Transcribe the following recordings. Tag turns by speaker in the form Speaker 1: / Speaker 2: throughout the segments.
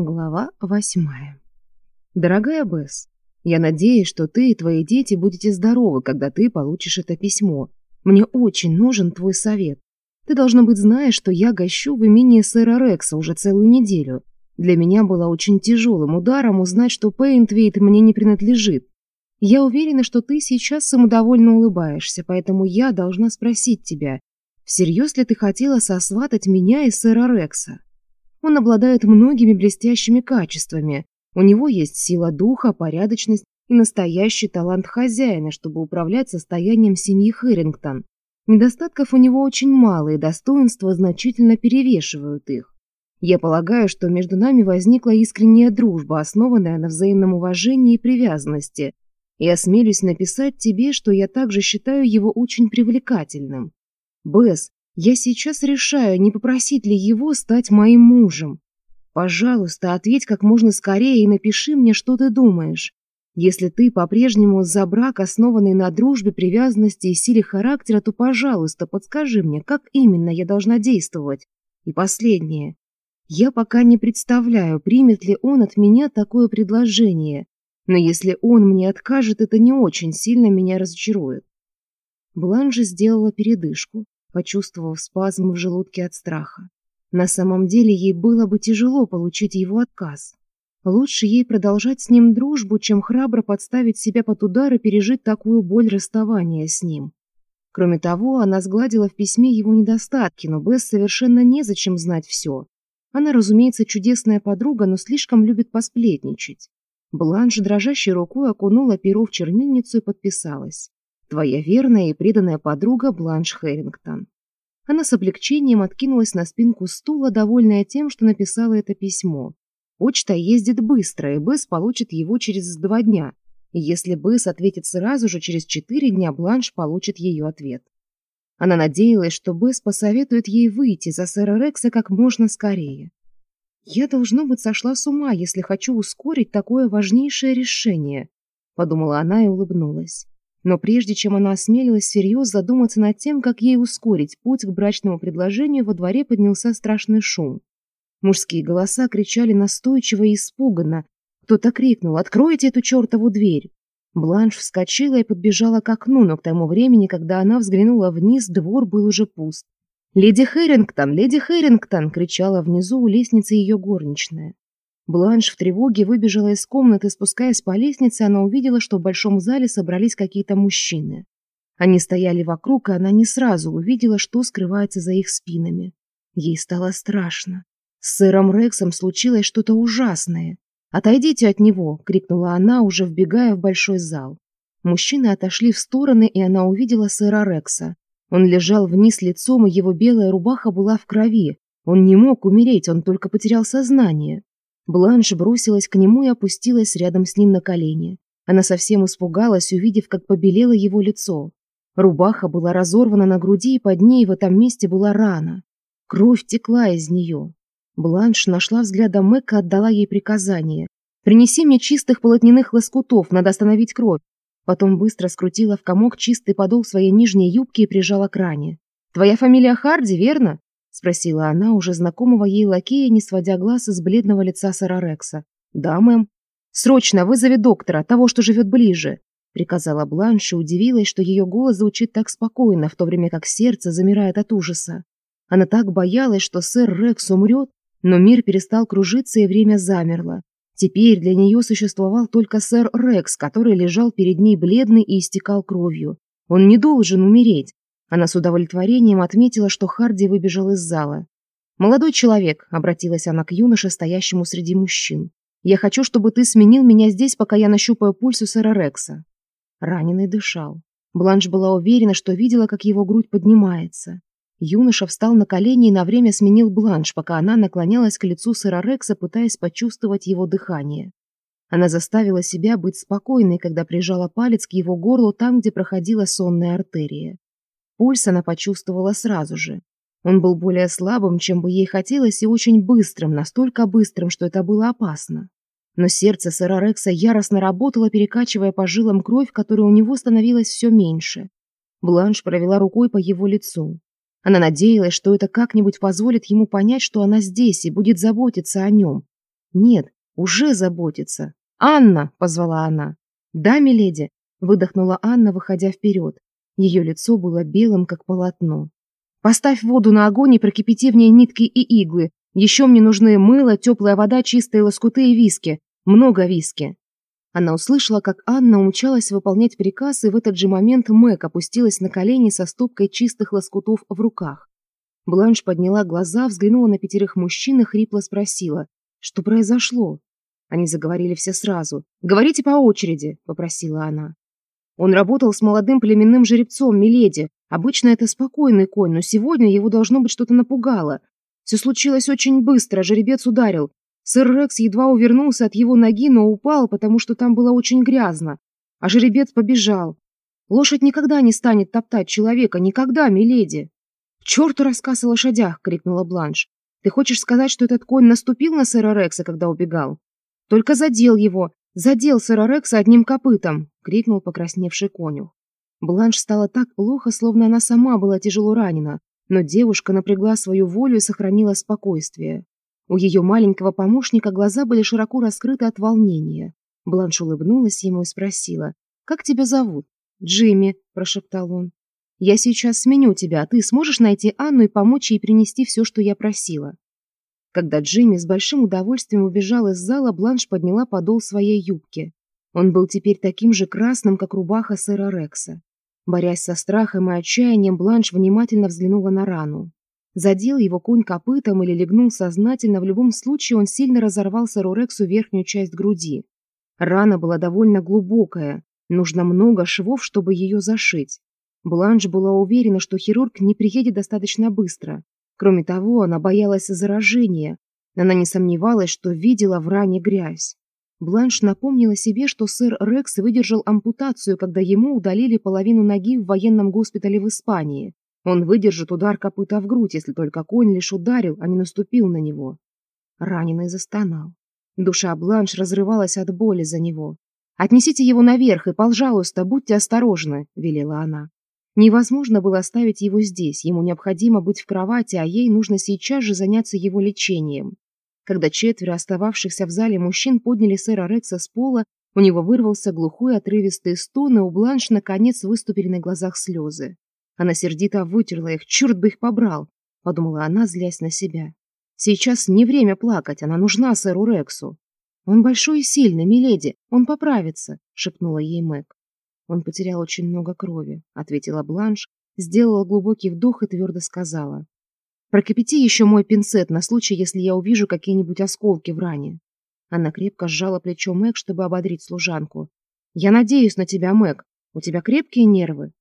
Speaker 1: Глава восьмая. Дорогая Бесс, я надеюсь, что ты и твои дети будете здоровы, когда ты получишь это письмо. Мне очень нужен твой совет. Ты, должно быть, знаешь, что я гощу в имении сэра Рекса уже целую неделю. Для меня было очень тяжелым ударом узнать, что Пейнтвейт мне не принадлежит. Я уверена, что ты сейчас самодовольно улыбаешься, поэтому я должна спросить тебя, всерьез ли ты хотела сосватать меня и сэра Рекса? Он обладает многими блестящими качествами. У него есть сила духа, порядочность и настоящий талант хозяина, чтобы управлять состоянием семьи Хэрингтон. Недостатков у него очень мало, и достоинства значительно перевешивают их. Я полагаю, что между нами возникла искренняя дружба, основанная на взаимном уважении и привязанности. И осмелюсь написать тебе, что я также считаю его очень привлекательным. Бесс, я сейчас решаю, не попросить ли его стать моим мужем. Пожалуйста, ответь как можно скорее и напиши мне, что ты думаешь. Если ты по-прежнему за брак, основанный на дружбе, привязанности и силе характера, то, пожалуйста, подскажи мне, как именно я должна действовать. И последнее. Я пока не представляю, примет ли он от меня такое предложение. Но если он мне откажет, это не очень сильно меня разочарует. Бланжа сделала передышку, почувствовав спазм в желудке от страха. На самом деле ей было бы тяжело получить его отказ. Лучше ей продолжать с ним дружбу, чем храбро подставить себя под удар и пережить такую боль расставания с ним. Кроме того, она сгладила в письме его недостатки, но Бесс совершенно незачем знать все. Она, разумеется, чудесная подруга, но слишком любит посплетничать. Бланш дрожащей рукой окунула перо в чернильницу и подписалась. Твоя верная и преданная подруга Бланш Хэрингтон. Она с облегчением откинулась на спинку стула, довольная тем, что написала это письмо. Почта ездит быстро, и Бэс получит его через два дня. Если Бэс ответит сразу же, через четыре дня Бланш получит ее ответ. Она надеялась, что Бэс посоветует ей выйти за сэра Рекса как можно скорее. «Я, должно быть, сошла с ума, если хочу ускорить такое важнейшее решение», — подумала она и улыбнулась. Но прежде чем она осмелилась серьезно задуматься над тем, как ей ускорить путь к брачному предложению, во дворе поднялся страшный шум. Мужские голоса кричали настойчиво и испуганно. Кто-то крикнул «Откройте эту чертову дверь!». Бланш вскочила и подбежала к окну, но к тому времени, когда она взглянула вниз, двор был уже пуст. «Леди Хэрингтон! Леди Хэрингтон!» — кричала внизу у лестницы ее горничная. Бланш в тревоге выбежала из комнаты, спускаясь по лестнице, она увидела, что в большом зале собрались какие-то мужчины. Они стояли вокруг, и она не сразу увидела, что скрывается за их спинами. Ей стало страшно. С сэром Рексом случилось что-то ужасное. «Отойдите от него!» — крикнула она, уже вбегая в большой зал. Мужчины отошли в стороны, и она увидела сэра Рекса. Он лежал вниз лицом, и его белая рубаха была в крови. Он не мог умереть, он только потерял сознание. Бланш бросилась к нему и опустилась рядом с ним на колени. Она совсем испугалась, увидев, как побелело его лицо. Рубаха была разорвана на груди, и под ней в этом месте была рана. Кровь текла из нее. Бланш нашла взглядом Мэка, отдала ей приказание. «Принеси мне чистых полотняных лоскутов, надо остановить кровь». Потом быстро скрутила в комок чистый подол своей нижней юбки и прижала к ране. «Твоя фамилия Харди, верно? спросила она уже знакомого ей лакея, не сводя глаз из бледного лица сэра Рекса. «Да, мэм». «Срочно вызови доктора, того, что живет ближе», — приказала Бланш и удивилась, что ее голос звучит так спокойно, в то время как сердце замирает от ужаса. Она так боялась, что сэр Рекс умрет, но мир перестал кружиться и время замерло. Теперь для нее существовал только сэр Рекс, который лежал перед ней бледный и истекал кровью. Он не должен умереть. Она с удовлетворением отметила, что Харди выбежал из зала. «Молодой человек», — обратилась она к юноше, стоящему среди мужчин, — «я хочу, чтобы ты сменил меня здесь, пока я нащупаю пульс у сэра Рекса». Раненый дышал. Бланш была уверена, что видела, как его грудь поднимается. Юноша встал на колени и на время сменил бланш, пока она наклонялась к лицу сэра Рекса, пытаясь почувствовать его дыхание. Она заставила себя быть спокойной, когда прижала палец к его горлу там, где проходила сонная артерия. Пульс она почувствовала сразу же. Он был более слабым, чем бы ей хотелось, и очень быстрым, настолько быстрым, что это было опасно. Но сердце сэра Рекса яростно работало, перекачивая по жилам кровь, которая у него становилась все меньше. Бланш провела рукой по его лицу. Она надеялась, что это как-нибудь позволит ему понять, что она здесь и будет заботиться о нем. Нет, уже заботиться. «Анна!» – позвала она. «Да, миледи!» – выдохнула Анна, выходя вперед. Ее лицо было белым, как полотно. «Поставь воду на огонь и прокипяти в ней нитки и иглы. Еще мне нужны мыло, теплая вода, чистые лоскуты и виски. Много виски». Она услышала, как Анна умчалась выполнять приказ, и в этот же момент Мэг опустилась на колени со стопкой чистых лоскутов в руках. Бланш подняла глаза, взглянула на пятерых мужчин и хрипло спросила, что произошло. Они заговорили все сразу. «Говорите по очереди», — попросила она. Он работал с молодым племенным жеребцом, Миледи. Обычно это спокойный конь, но сегодня его должно быть что-то напугало. Все случилось очень быстро, жеребец ударил. Сэр Рекс едва увернулся от его ноги, но упал, потому что там было очень грязно. А жеребец побежал. Лошадь никогда не станет топтать человека, никогда, миледи. — Черт черту рассказ о лошадях! — крикнула Бланш. — Ты хочешь сказать, что этот конь наступил на сэра Рекса, когда убегал? — Только задел его, Задел «Заделся, Рорекс, одним копытом!» — крикнул покрасневший коню. Бланш стала так плохо, словно она сама была тяжело ранена, но девушка напрягла свою волю и сохранила спокойствие. У ее маленького помощника глаза были широко раскрыты от волнения. Бланш улыбнулась ему и спросила, «Как тебя зовут?» «Джимми», — прошептал он. «Я сейчас сменю тебя, а ты сможешь найти Анну и помочь ей принести все, что я просила?» Когда Джимми с большим удовольствием убежал из зала, Бланш подняла подол своей юбки. Он был теперь таким же красным, как рубаха сэра Рекса. Борясь со страхом и отчаянием, Бланш внимательно взглянула на рану. Задел его конь копытом или легнул сознательно, в любом случае он сильно разорвал сэру Рексу верхнюю часть груди. Рана была довольно глубокая, нужно много швов, чтобы ее зашить. Бланш была уверена, что хирург не приедет достаточно быстро, Кроме того, она боялась заражения. Она не сомневалась, что видела в ране грязь. Бланш напомнила себе, что сэр Рекс выдержал ампутацию, когда ему удалили половину ноги в военном госпитале в Испании. Он выдержит удар копыта в грудь, если только конь лишь ударил, а не наступил на него. Раненый застонал. Душа Бланш разрывалась от боли за него. «Отнесите его наверх и, пожалуйста, будьте осторожны», — велела она. Невозможно было оставить его здесь, ему необходимо быть в кровати, а ей нужно сейчас же заняться его лечением. Когда четверо остававшихся в зале мужчин подняли сэра Рекса с пола, у него вырвался глухой отрывистый стон, и у Бланш наконец выступили на глазах слезы. Она сердито вытерла их, черт бы их побрал, подумала она, злясь на себя. Сейчас не время плакать, она нужна сэру Рексу. Он большой и сильный, миледи, он поправится, шепнула ей Мэг. Он потерял очень много крови, ответила Бланш, сделала глубокий вдох и твердо сказала. Прокипяти еще мой пинцет на случай, если я увижу какие-нибудь осколки в ране. Она крепко сжала плечо Мэг, чтобы ободрить служанку. Я надеюсь на тебя, Мэг. У тебя крепкие нервы.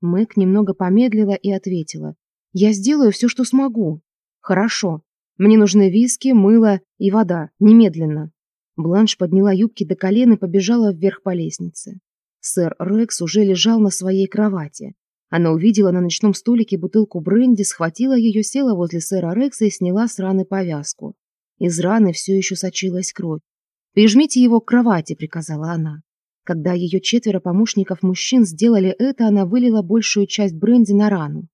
Speaker 1: Мэг немного помедлила и ответила. Я сделаю все, что смогу. Хорошо. Мне нужны виски, мыло и вода. Немедленно. Бланш подняла юбки до колен и побежала вверх по лестнице. Сэр Рекс уже лежал на своей кровати. Она увидела на ночном столике бутылку бренди, схватила ее, села возле сэра Рекса и сняла с раны повязку. Из раны все еще сочилась кровь. «Прижмите его к кровати», — приказала она. Когда ее четверо помощников мужчин сделали это, она вылила большую часть бренди на рану.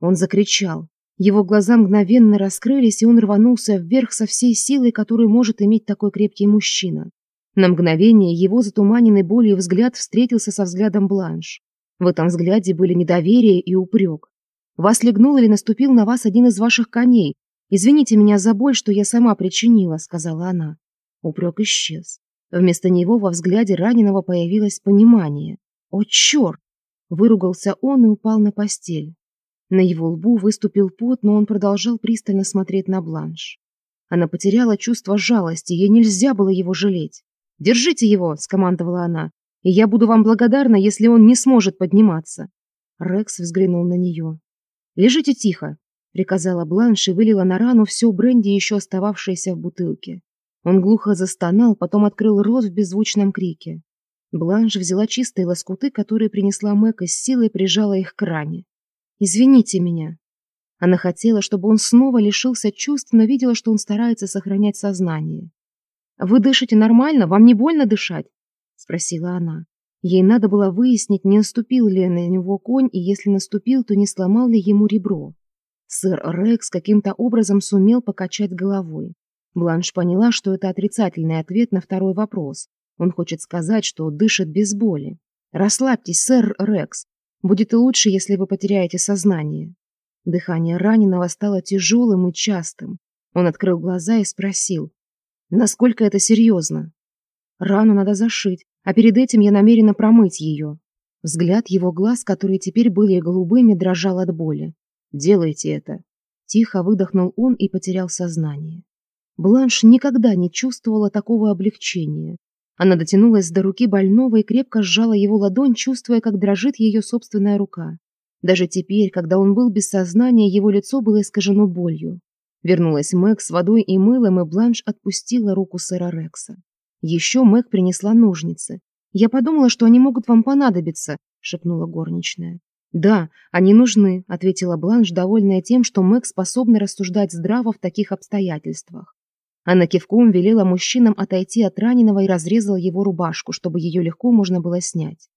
Speaker 1: Он закричал. Его глаза мгновенно раскрылись, и он рванулся вверх со всей силой, которую может иметь такой крепкий мужчина. На мгновение его затуманенный болью взгляд встретился со взглядом Бланш. В этом взгляде были недоверие и упрек. «Вас легнул или наступил на вас один из ваших коней? Извините меня за боль, что я сама причинила», — сказала она. Упрек исчез. Вместо него во взгляде раненого появилось понимание. «О, черт!» — выругался он и упал на постель. На его лбу выступил пот, но он продолжал пристально смотреть на Бланш. Она потеряла чувство жалости, ей нельзя было его жалеть. «Держите его!» – скомандовала она. «И я буду вам благодарна, если он не сможет подниматься». Рекс взглянул на нее. «Лежите тихо!» – приказала Бланш и вылила на рану все бренди, еще остававшееся в бутылке. Он глухо застонал, потом открыл рот в беззвучном крике. Бланш взяла чистые лоскуты, которые принесла Мэка, и с силой прижала их к ране. «Извините меня». Она хотела, чтобы он снова лишился чувств, но видела, что он старается сохранять сознание вы дышите нормально? Вам не больно дышать спросила она. Ей надо было выяснить не наступил ли на него конь и если наступил то не сломал ли ему ребро. Сэр рекс каким-то образом сумел покачать головой. Бланш поняла что это отрицательный ответ на второй вопрос. Он хочет сказать что дышит без боли. Расслабьтесь сэр рекс. Будет и лучше если вы потеряете сознание дыхание раненого стало тяжелым и частым. Он открыл глаза и спросил насколько это серьезно. Рану надо зашить, а перед этим я намерена промыть ее. Взгляд его глаз, которые теперь были голубыми, дрожал от боли. «Делайте это!» Тихо выдохнул он и потерял сознание. Бланш никогда не чувствовала такого облегчения. Она дотянулась до руки больного и крепко сжала его ладонь, чувствуя, как дрожит ее собственная рука. Даже теперь, когда он был без сознания, его лицо было искажено болью. Вернулась Мэг с водой и мылом, и Бланш отпустила руку сэра Рекса. Еще Мэг принесла ножницы. «Я подумала, что они могут вам понадобиться», — шепнула горничная. «Да, они нужны», — ответила Бланш, довольная тем, что Мэг способна рассуждать здраво в таких обстоятельствах. Она кивком велела мужчинам отойти от раненого и разрезала его рубашку, чтобы ее легко можно было снять.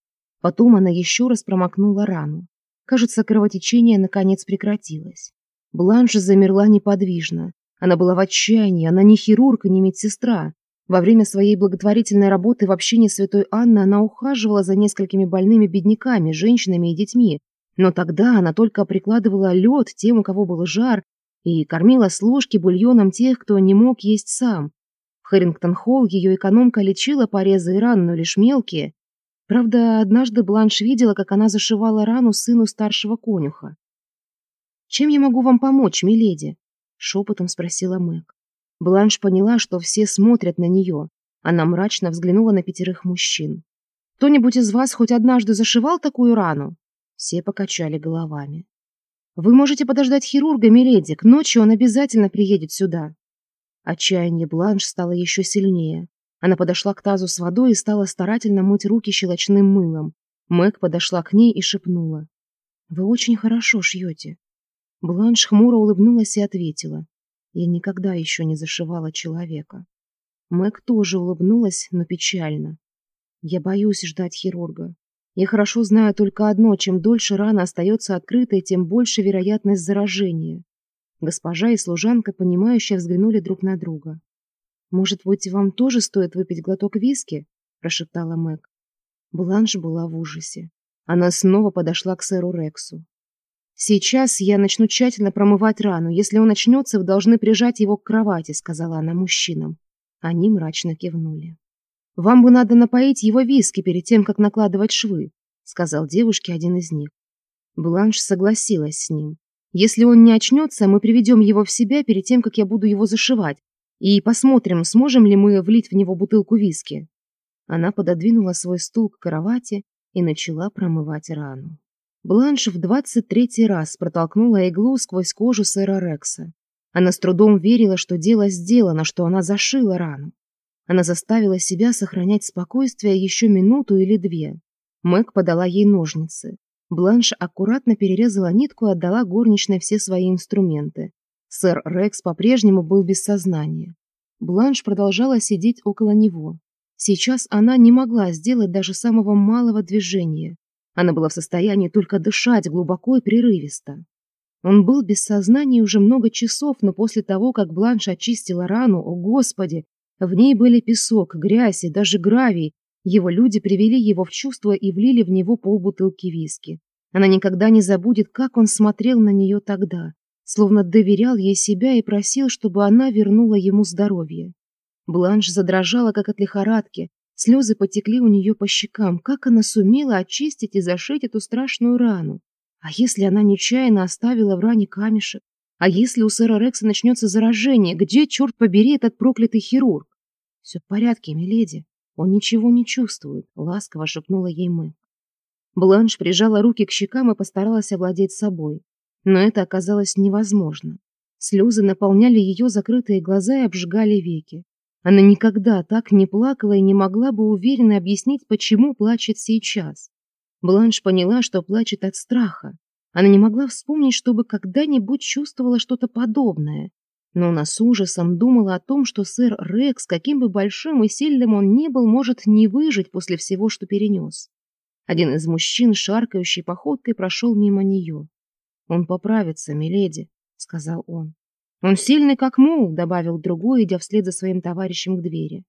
Speaker 1: Потом она еще раз промокнула рану. Кажется, кровотечение наконец прекратилось. Бланш замерла неподвижно. Она была в отчаянии, она не хирург и не медсестра. Во время своей благотворительной работы в общине святой Анны она ухаживала за несколькими больными бедняками, женщинами и детьми. Но тогда она только прикладывала лед тем, у кого был жар, и кормила с ложки бульоном тех, кто не мог есть сам. В Хэрингтон-Холл ее экономка лечила порезы и раны, но лишь мелкие. Правда, однажды Бланш видела, как она зашивала рану сыну старшего конюха чем я могу вам помочь миледи шепотом спросила мэг. Бланш поняла что все смотрят на нее она мрачно взглянула на пятерых мужчин. Кто нибудь из вас хоть однажды зашивал такую рану? Все покачали головами. Вы можете подождать хирурга миледи. К ночи он обязательно приедет сюда отчаяние бланш стало еще сильнее. Она подошла к тазу с водой и стала старательно мыть руки щелочным мылом. Мэг подошла к ней и шепнула. Вы очень хорошо шьете Бланш хмуро улыбнулась и ответила. «Я никогда еще не зашивала человека». Мэг тоже улыбнулась, но печально. «Я боюсь ждать хирурга. Я хорошо знаю только одно, чем дольше рана остается открытой, тем больше вероятность заражения». Госпожа и служанка, понимающие, взглянули друг на друга. «Может быть, вам тоже стоит выпить глоток виски?» – прошептала Мэг. Бланш была в ужасе. Она снова подошла к сэру Рексу. «Сейчас я начну тщательно промывать рану. Если он очнется, вы должны прижать его к кровати», — сказала она мужчинам. Они мрачно кивнули. «Вам бы надо напоить его виски перед тем, как накладывать швы», — сказал девушке один из них. Бланш согласилась с ним. «Если он не очнется, мы приведем его в себя перед тем, как я буду его зашивать, и посмотрим, сможем ли мы влить в него бутылку виски». Она пододвинула свой стул к кровати и начала промывать рану. Бланш в двадцать третий раз протолкнула иглу сквозь кожу сэра Рекса. Она с трудом верила, что дело сделано, что она зашила рану. Она заставила себя сохранять спокойствие еще минуту или две. Мэг подала ей ножницы. Бланш аккуратно перерезала нитку и отдала горничной все свои инструменты. Сэр Рекс по-прежнему был без сознания. Бланш продолжала сидеть около него. Сейчас она не могла сделать даже самого малого движения. Она была в состоянии только дышать глубоко и прерывисто. Он был без сознания уже много часов, но после того, как Бланш очистила рану, о господи, в ней были песок, грязь и даже гравий. Его люди привели его в чувство и влили в него полбутылки виски. Она никогда не забудет, как он смотрел на нее тогда, словно доверял ей себя и просил, чтобы она вернула ему здоровье. Бланш задрожала, как от лихорадки, Слезы потекли у нее по щекам. Как она сумела очистить и зашить эту страшную рану? А если она нечаянно оставила в ране камешек? А если у сэра Рекса начнется заражение? Где, черт побери, этот проклятый хирург? Все в порядке, миледи. Он ничего не чувствует, ласково шепнула ей мы. Бланш прижала руки к щекам и постаралась овладеть собой. Но это оказалось невозможно. Слезы наполняли ее закрытые глаза и обжигали веки. Она никогда так не плакала и не могла бы уверенно объяснить, почему плачет сейчас. Бланш поняла, что плачет от страха. Она не могла вспомнить, чтобы когда-нибудь чувствовала что-то подобное. Но она с ужасом думала о том, что сэр Рекс, каким бы большим и сильным он ни был, может не выжить после всего, что перенес. Один из мужчин, шаркающий походкой, прошел мимо нее. «Он поправится, миледи», — сказал он. Он сильный, как мол, — добавил другой, идя вслед за своим товарищем к двери.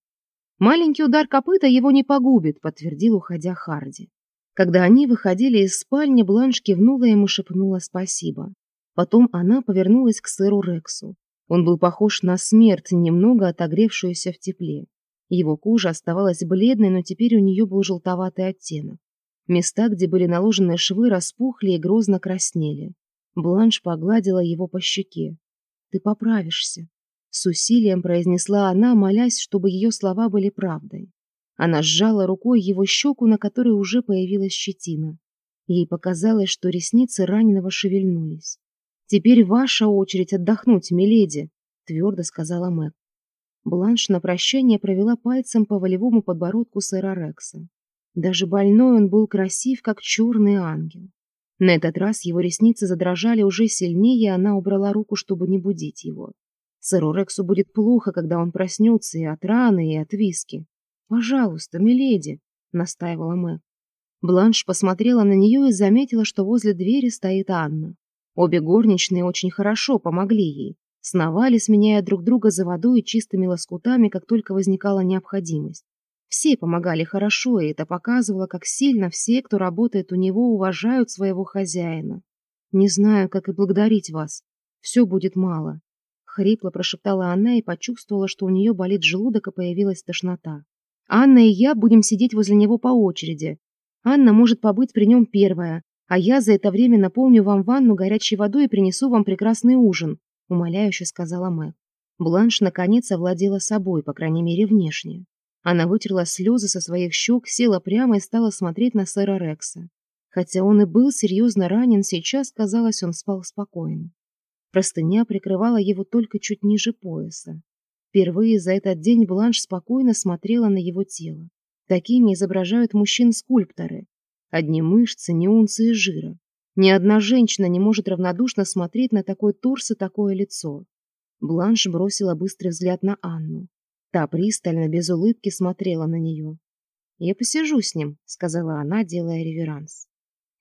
Speaker 1: «Маленький удар копыта его не погубит», — подтвердил, уходя Харди. Когда они выходили из спальни, Бланш кивнула ему, шепнула спасибо. Потом она повернулась к сэру Рексу. Он был похож на смерть, немного отогревшуюся в тепле. Его кожа оставалась бледной, но теперь у нее был желтоватый оттенок. Места, где были наложены швы, распухли и грозно краснели. Бланш погладила его по щеке ты поправишься». С усилием произнесла она, молясь, чтобы ее слова были правдой. Она сжала рукой его щеку, на которой уже появилась щетина. Ей показалось, что ресницы раненого шевельнулись. «Теперь ваша очередь отдохнуть, миледи», — твердо сказала Мэг. Бланш на прощание провела пальцем по волевому подбородку сэра Рекса. Даже больной он был красив, как черный ангел. На этот раз его ресницы задрожали уже сильнее, и она убрала руку, чтобы не будить его. Сэру Рексу будет плохо, когда он проснется и от раны, и от виски. «Пожалуйста, миледи», — настаивала Мэг. Бланш посмотрела на нее и заметила, что возле двери стоит Анна. Обе горничные очень хорошо помогли ей. Сновали, сменяя друг друга за водой и чистыми лоскутами, как только возникала необходимость. Все помогали хорошо, и это показывало, как сильно все, кто работает у него, уважают своего хозяина. «Не знаю, как и благодарить вас. Все будет мало», — хрипло прошептала она и почувствовала, что у нее болит желудок и появилась тошнота. «Анна и я будем сидеть возле него по очереди. Анна может побыть при нем первая, а я за это время наполню вам ванну горячей водой и принесу вам прекрасный ужин», — умоляюще сказала Мэг. Бланш, наконец, овладела собой, по крайней мере, внешне. Она вытерла слезы со своих щек, села прямо и стала смотреть на сэра Рекса. Хотя он и был серьезно ранен, сейчас, казалось, он спал спокойно. Простыня прикрывала его только чуть ниже пояса. Впервые за этот день Бланш спокойно смотрела на его тело. Такими изображают мужчин-скульпторы. Одни мышцы, не унции жира. Ни одна женщина не может равнодушно смотреть на такой торс и такое лицо. Бланш бросила быстрый взгляд на Анну. Та пристально, без улыбки смотрела на нее. «Я посижу с ним», — сказала она, делая реверанс.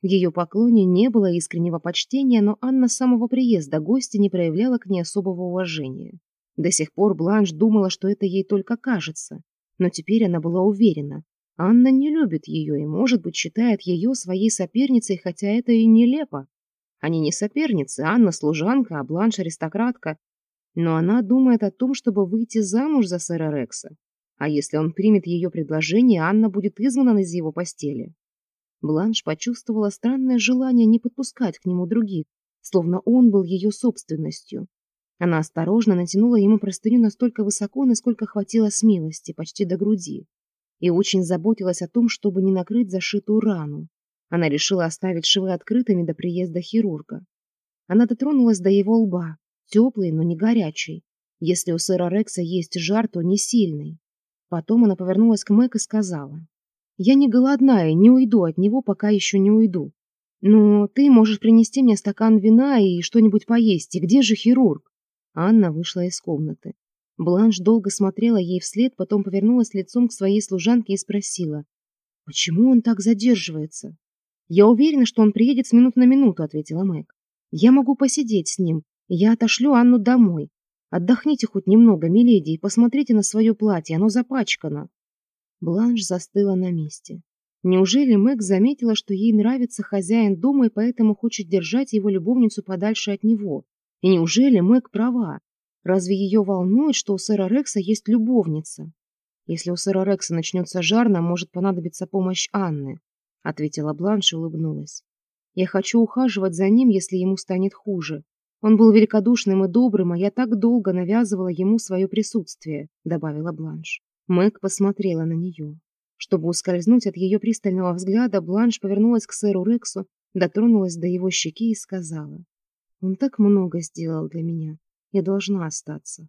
Speaker 1: В ее поклоне не было искреннего почтения, но Анна с самого приезда гостя не проявляла к ней особого уважения. До сих пор Бланш думала, что это ей только кажется. Но теперь она была уверена. Анна не любит ее и, может быть, считает ее своей соперницей, хотя это и нелепо. Они не соперницы, Анна служанка, а Бланш аристократка, но она думает о том, чтобы выйти замуж за сэра Рекса. А если он примет ее предложение, Анна будет изгнана из его постели. Бланш почувствовала странное желание не подпускать к нему других, словно он был ее собственностью. Она осторожно натянула ему простыню настолько высоко, насколько хватило смелости, почти до груди, и очень заботилась о том, чтобы не накрыть зашитую рану. Она решила оставить швы открытыми до приезда хирурга. Она дотронулась до его лба, теплый, но не горячий. Если у сэра Рекса есть жар, то не сильный. Потом она повернулась к Мэг и сказала. «Я не голодная и не уйду от него, пока еще не уйду. Но ты можешь принести мне стакан вина и что-нибудь поесть. И где же хирург?» Анна вышла из комнаты. Бланш долго смотрела ей вслед, потом повернулась лицом к своей служанке и спросила. «Почему он так задерживается?» «Я уверена, что он приедет с минут на минуту», — ответила Мэг. «Я могу посидеть с ним, я отошлю анну домой. Отдохните хоть немного миледи и посмотрите на свое платье оно запачкано. Бланш застыла на месте. Неужели мэг заметила что ей нравится хозяин дома и поэтому хочет держать его любовницу подальше от него? И неужели мэг права? Разве ее волнует что у сэра рекса есть любовница? Если у сэра рекса начнется жар нам может понадобиться помощь анны ответила бланш и улыбнулась. Я хочу ухаживать за ним если ему станет хуже. Он был великодушным и добрым, а я так долго навязывала ему свое присутствие», — добавила Бланш. Мэг посмотрела на нее. Чтобы ускользнуть от ее пристального взгляда, Бланш повернулась к сэру Рексу, дотронулась до его щеки и сказала. «Он так много сделал для меня. Я должна остаться».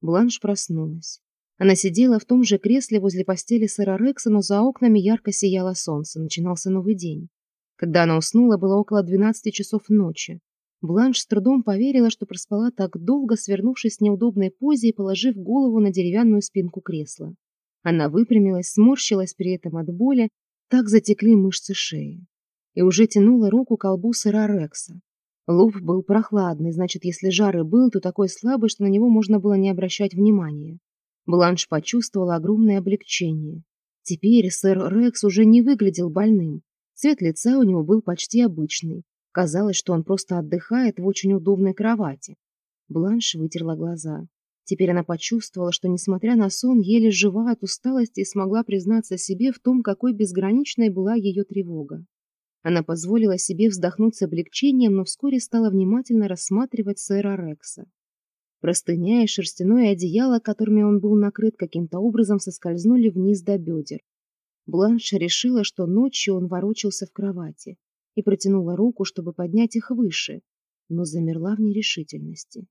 Speaker 1: Бланш проснулась. Она сидела в том же кресле возле постели сэра Рекса, но за окнами ярко сияло солнце, начинался новый день. Когда она уснула, было около 12 часов ночи. Бланш с трудом поверила, что проспала так долго, свернувшись в неудобной позе и положив голову на деревянную спинку кресла. Она выпрямилась, сморщилась при этом от боли, так затекли мышцы шеи. И уже тянула руку к колбу сыра Рекса. Лоб был прохладный, значит, если жары был, то такой слабый, что на него можно было не обращать внимания. Бланш почувствовала огромное облегчение. Теперь сэр Рекс уже не выглядел больным. Цвет лица у него был почти обычный. Казалось, что он просто отдыхает в очень удобной кровати. Бланш вытерла глаза. Теперь она почувствовала, что, несмотря на сон, еле жива от усталости и смогла признаться себе в том, какой безграничной была ее тревога. Она позволила себе вздохнуть с облегчением, но вскоре стала внимательно рассматривать сэра Рекса. Простыня и шерстяное одеяло, которыми он был накрыт, каким-то образом соскользнули вниз до бедер. Бланш решила, что ночью он ворочался в кровати и протянула руку, чтобы поднять их выше, но замерла в нерешительности.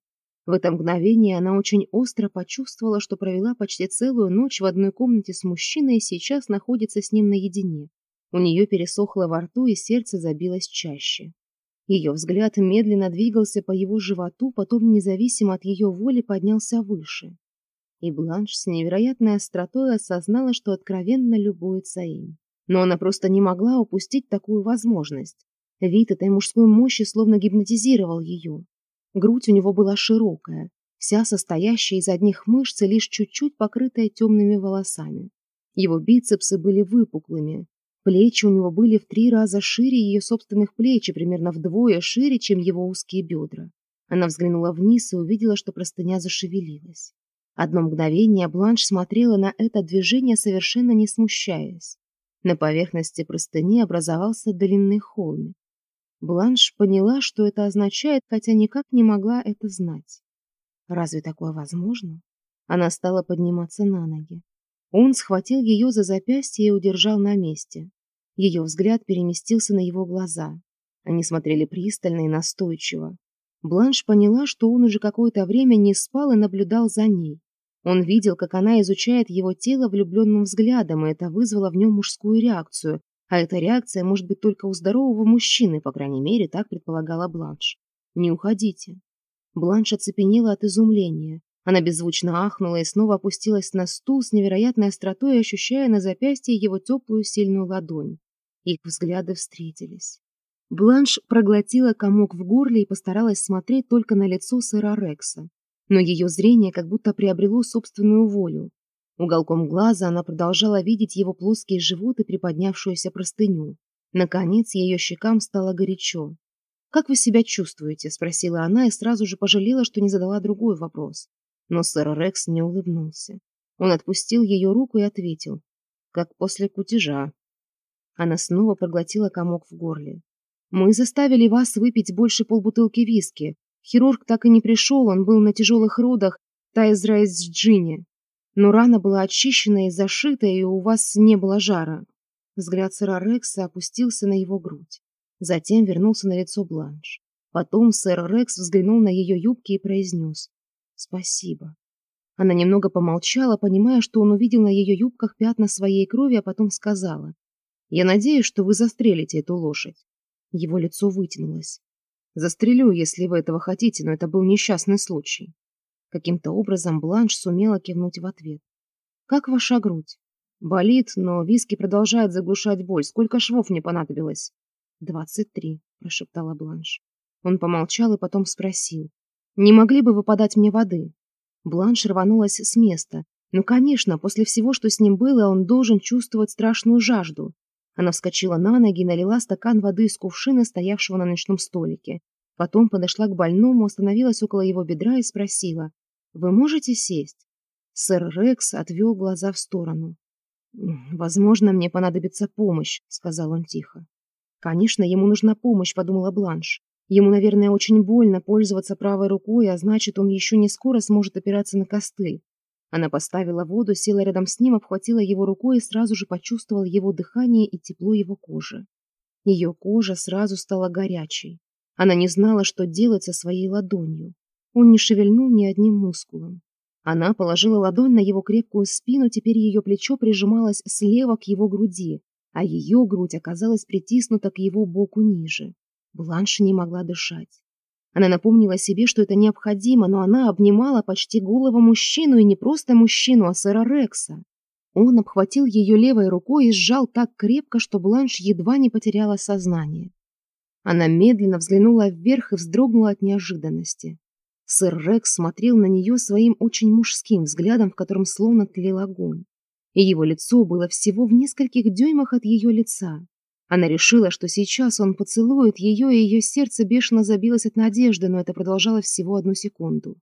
Speaker 1: В это мгновение она очень остро почувствовала, что провела почти целую ночь в одной комнате с мужчиной и сейчас находится с ним наедине. У нее пересохло во рту и сердце забилось чаще. Ее взгляд медленно двигался по его животу, потом независимо от ее воли поднялся выше. И Бланш с невероятной остротой осознала, что откровенно любуется им но она просто не могла упустить такую возможность. Вид этой мужской мощи словно гипнотизировал ее. Грудь у него была широкая, вся состоящая из одних мышц и лишь чуть-чуть покрытая темными волосами. Его бицепсы были выпуклыми. Плечи у него были в три раза шире ее собственных плеч и примерно вдвое шире, чем его узкие бедра. Она взглянула вниз и увидела, что простыня зашевелилась. Одно мгновение Бланш смотрела на это движение, совершенно не смущаясь. На поверхности простыни образовался длинный холмик. Бланш поняла, что это означает, хотя никак не могла это знать. Разве такое возможно? Она стала подниматься на ноги. Он схватил ее за запястье и удержал на месте. Ее взгляд переместился на его глаза. Они смотрели пристально и настойчиво. Бланш поняла, что он уже какое-то время не спал и наблюдал за ней. Он видел, как она изучает его тело влюбленным взглядом, и это вызвало в нем мужскую реакцию. А эта реакция может быть только у здорового мужчины, по крайней мере, так предполагала Бланш. «Не уходите». Бланш оцепенела от изумления. Она беззвучно ахнула и снова опустилась на стул с невероятной остротой, ощущая на запястье его теплую сильную ладонь. Их взгляды встретились. Бланш проглотила комок в горле и постаралась смотреть только на лицо сэра Рекса но ее зрение как будто приобрело собственную волю. Уголком глаза она продолжала видеть его плоский живот и приподнявшуюся простыню. Наконец, ее щекам стало горячо. «Как вы себя чувствуете?» – спросила она и сразу же пожалела, что не задала другой вопрос. Но сэр Рекс не улыбнулся. Он отпустил ее руку и ответил. «Как после кутежа». Она снова проглотила комок в горле. «Мы заставили вас выпить больше полбутылки виски, Хирург так и не пришел, он был на тяжелых родах, та из Райсджине. Но рана была очищена и зашита, и у вас не было жара. Взгляд сэра Рекса опустился на его грудь. Затем вернулся на лицо Бланш. Потом сэр Рекс взглянул на ее юбки и произнес «Спасибо». Она немного помолчала, понимая, что он увидел на ее юбках пятна своей крови, а потом сказала «Я надеюсь, что вы застрелите эту лошадь». Его лицо вытянулось. Застрелю, если вы этого хотите, но это был несчастный случай. Каким-то образом Бланш сумела кивнуть в ответ. Как ваша грудь? Болит, но виски продолжает заглушать боль. Сколько швов мне понадобилось? Двадцать три, прошептала Бланш. Он помолчал и потом спросил. Не могли бы вы подать мне воды? Бланш рванулась с места. Ну, конечно, после всего, что с ним было, он должен чувствовать страшную жажду. Она вскочила на ноги, и налила стакан воды из кувшина, стоявшего на ночном столике. Потом подошла к больному, остановилась около его бедра и спросила. «Вы можете сесть?» Сэр Рекс отвел глаза в сторону. «Возможно, мне понадобится помощь», — сказал он тихо. «Конечно, ему нужна помощь», — подумала Бланш. «Ему, наверное, очень больно пользоваться правой рукой, а значит, он еще не скоро сможет опираться на костыль. Она поставила воду, села рядом с ним, обхватила его рукой и сразу же почувствовала его дыхание и тепло его кожи. Ее кожа сразу стала горячей. Она не знала, что делать со своей ладонью. Он не шевельнул ни одним мускулом. Она положила ладонь на его крепкую спину, теперь ее плечо прижималось слева к его груди, а ее грудь оказалась притиснута к его боку ниже. Бланш не могла дышать. Она напомнила себе, что это необходимо, но она обнимала почти голову мужчину, и не просто мужчину, а сэра Рекса. Он обхватил ее левой рукой и сжал так крепко, что Бланш едва не потеряла сознание. Она медленно взглянула вверх и вздрогнула от неожиданности. Сэр Рекс смотрел на нее своим очень мужским взглядом, в котором словно тлел огонь. И его лицо было всего в нескольких дюймах от ее лица. Она решила, что сейчас он поцелует ее, и ее сердце бешено забилось от надежды, но это продолжало всего одну секунду.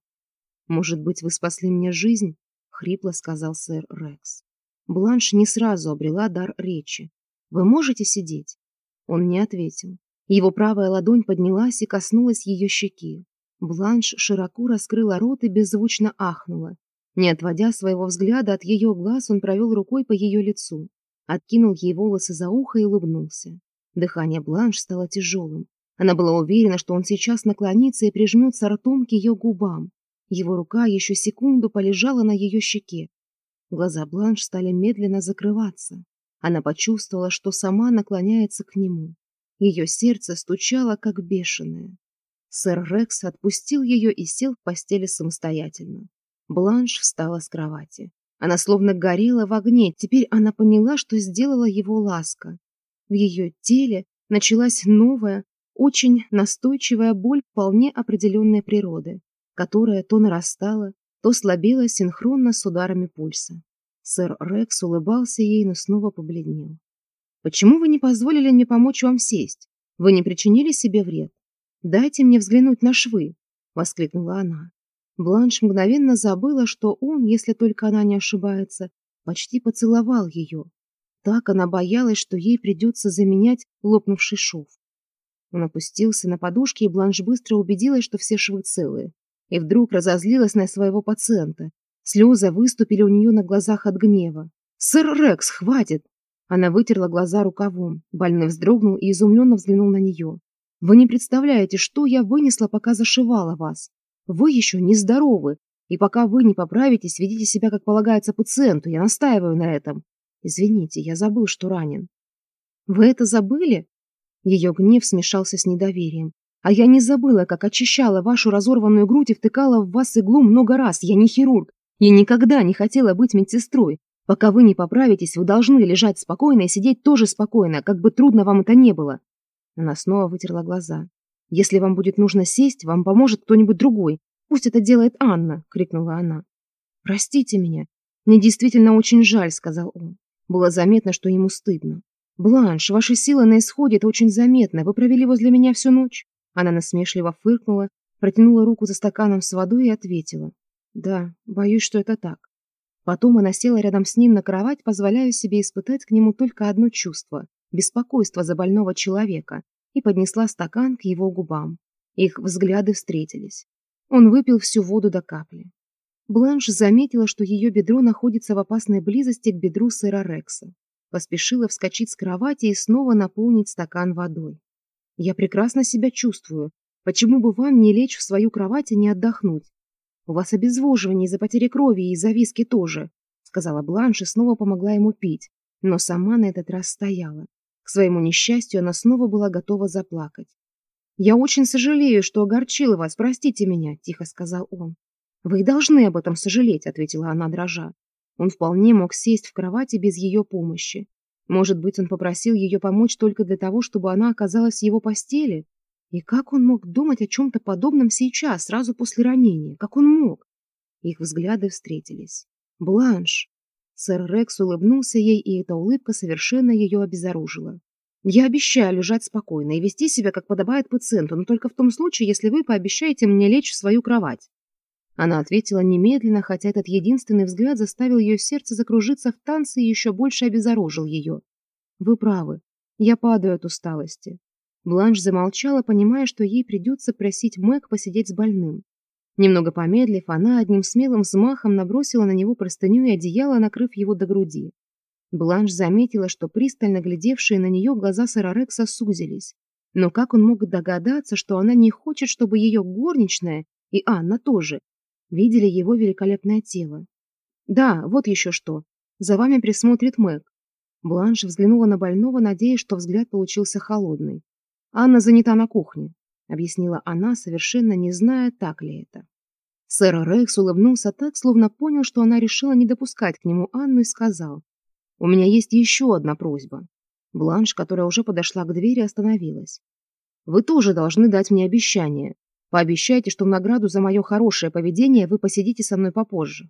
Speaker 1: «Может быть, вы спасли мне жизнь?» — хрипло сказал сэр Рекс. Бланш не сразу обрела дар речи. «Вы можете сидеть?» Он не ответил. Его правая ладонь поднялась и коснулась ее щеки. Бланш широко раскрыла рот и беззвучно ахнула. Не отводя своего взгляда от ее глаз, он провел рукой по ее лицу откинул ей волосы за ухо и улыбнулся. Дыхание Бланш стало тяжелым. Она была уверена, что он сейчас наклонится и прижмется ртом к ее губам. Его рука еще секунду полежала на ее щеке. Глаза Бланш стали медленно закрываться. Она почувствовала, что сама наклоняется к нему. Ее сердце стучало, как бешеное. Сэр Рекс отпустил ее и сел в постели самостоятельно. Бланш встала с кровати. Она словно горела в огне. Теперь она поняла, что сделала его ласка. В ее теле началась новая, очень настойчивая боль вполне определенной природы, которая то нарастала, то слабела синхронно с ударами пульса. Сэр Рекс улыбался ей, но снова побледнел. «Почему вы не позволили мне помочь вам сесть? Вы не причинили себе вред? Дайте мне взглянуть на швы!» — воскликнула она. Бланш мгновенно забыла, что он, если только она не ошибается, почти поцеловал ее. Так она боялась, что ей придется заменять лопнувший шов. Он опустился на подушки, и Бланш быстро убедилась, что все швы целые. И вдруг разозлилась на своего пациента. Слезы выступили у нее на глазах от гнева. «Сэр Рекс, хватит!» Она вытерла глаза рукавом. Больной вздрогнул и изумленно взглянул на нее. «Вы не представляете, что я вынесла, пока зашивала вас. Вы еще не здоровы, и пока вы не поправитесь, ведите себя, как полагается пациенту. Я настаиваю на этом. Извините, я забыл, что ранен. Вы это забыли? Ее гнев смешался с недоверием. А я не забыла, как очищала вашу разорванную грудь и втыкала в вас иглу много раз. Я не хирург. Я никогда не хотела быть медсестрой. Пока вы не поправитесь, вы должны лежать спокойно и сидеть тоже спокойно, как бы трудно вам это не было. Она снова вытерла глаза. Если вам будет нужно сесть, вам поможет кто-нибудь другой. Пусть это делает Анна!» — крикнула она. «Простите меня. Мне действительно очень жаль», — сказал он. Было заметно, что ему стыдно. «Бланш, ваши силы на исходе, это очень заметно. Вы провели возле меня всю ночь». Она насмешливо фыркнула, протянула руку за стаканом с водой и ответила. «Да, боюсь, что это так». Потом она села рядом с ним на кровать, позволяю себе испытать к нему только одно чувство – беспокойство за больного человека, и поднесла стакан к его губам. Их взгляды встретились. Он выпил всю воду до капли. Бланш заметила, что ее бедро находится в опасной близости к бедру сэра Рекса. Поспешила вскочить с кровати и снова наполнить стакан водой. «Я прекрасно себя чувствую. Почему бы вам не лечь в свою кровать и не отдохнуть? У вас обезвоживание из-за потери крови и из-за виски тоже», сказала Бланш и снова помогла ему пить, но сама на этот раз стояла своему несчастью она снова была готова заплакать. «Я очень сожалею, что огорчила вас, простите меня», — тихо сказал он. «Вы должны об этом сожалеть», — ответила она, дрожа. Он вполне мог сесть в кровати без ее помощи. Может быть, он попросил ее помочь только для того, чтобы она оказалась в его постели? И как он мог думать о чем-то подобном сейчас, сразу после ранения? Как он мог? Их взгляды встретились. «Бланш!» Сэр Рекс улыбнулся ей, и эта улыбка совершенно ее обезоружила. «Я обещаю лежать спокойно и вести себя, как подобает пациенту, но только в том случае, если вы пообещаете мне лечь в свою кровать». Она ответила немедленно, хотя этот единственный взгляд заставил ее сердце закружиться в танце и еще больше обезоружил ее. «Вы правы. Я падаю от усталости». Бланш замолчала, понимая, что ей придется просить Мэг посидеть с больным. Немного помедлив, она одним смелым взмахом набросила на него простыню и одеяло, накрыв его до груди. Бланш заметила, что пристально глядевшие на нее глаза Сарарекса сузились. Но как он мог догадаться, что она не хочет, чтобы ее горничная, и Анна тоже, видели его великолепное тело? «Да, вот еще что. За вами присмотрит Мэг». Бланш взглянула на больного, надеясь, что взгляд получился холодный. «Анна занята на кухне» объяснила она, совершенно не зная, так ли это. Сэр Рекс улыбнулся так, словно понял, что она решила не допускать к нему Анну и сказал. «У меня есть еще одна просьба». Бланш, которая уже подошла к двери, остановилась. «Вы тоже должны дать мне обещание. Пообещайте, что в награду за мое хорошее поведение вы посидите со мной попозже».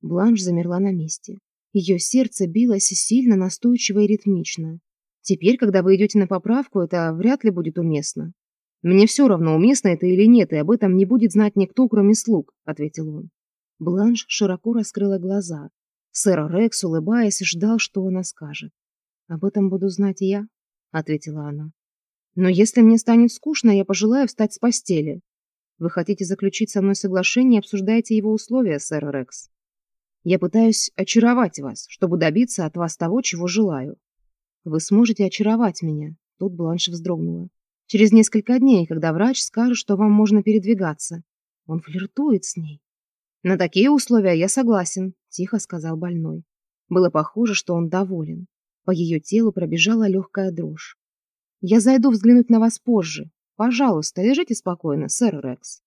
Speaker 1: Бланш замерла на месте. Ее сердце билось сильно, настойчиво и ритмично. «Теперь, когда вы идете на поправку, это вряд ли будет уместно», мне все равно уместно это или нет и об этом не будет знать никто кроме слуг ответил он. Бланш широко раскрыла глаза. Сэр рекс улыбаясь ждал что она скажет. Об этом буду знать я ответила она. Но если мне станет скучно я пожелаю встать с постели. Вы хотите заключить со мной соглашение обсуждайте его условия сэр рекс. Я пытаюсь очаровать вас чтобы добиться от вас того чего желаю. Вы сможете очаровать меня тут бланш вздрогнула. Через несколько дней, когда врач скажет, что вам можно передвигаться. Он флиртует с ней. «На такие условия я согласен», – тихо сказал больной. Было похоже, что он доволен. По ее телу пробежала легкая дрожь. «Я зайду взглянуть на вас позже. Пожалуйста, лежите спокойно, сэр Рекс».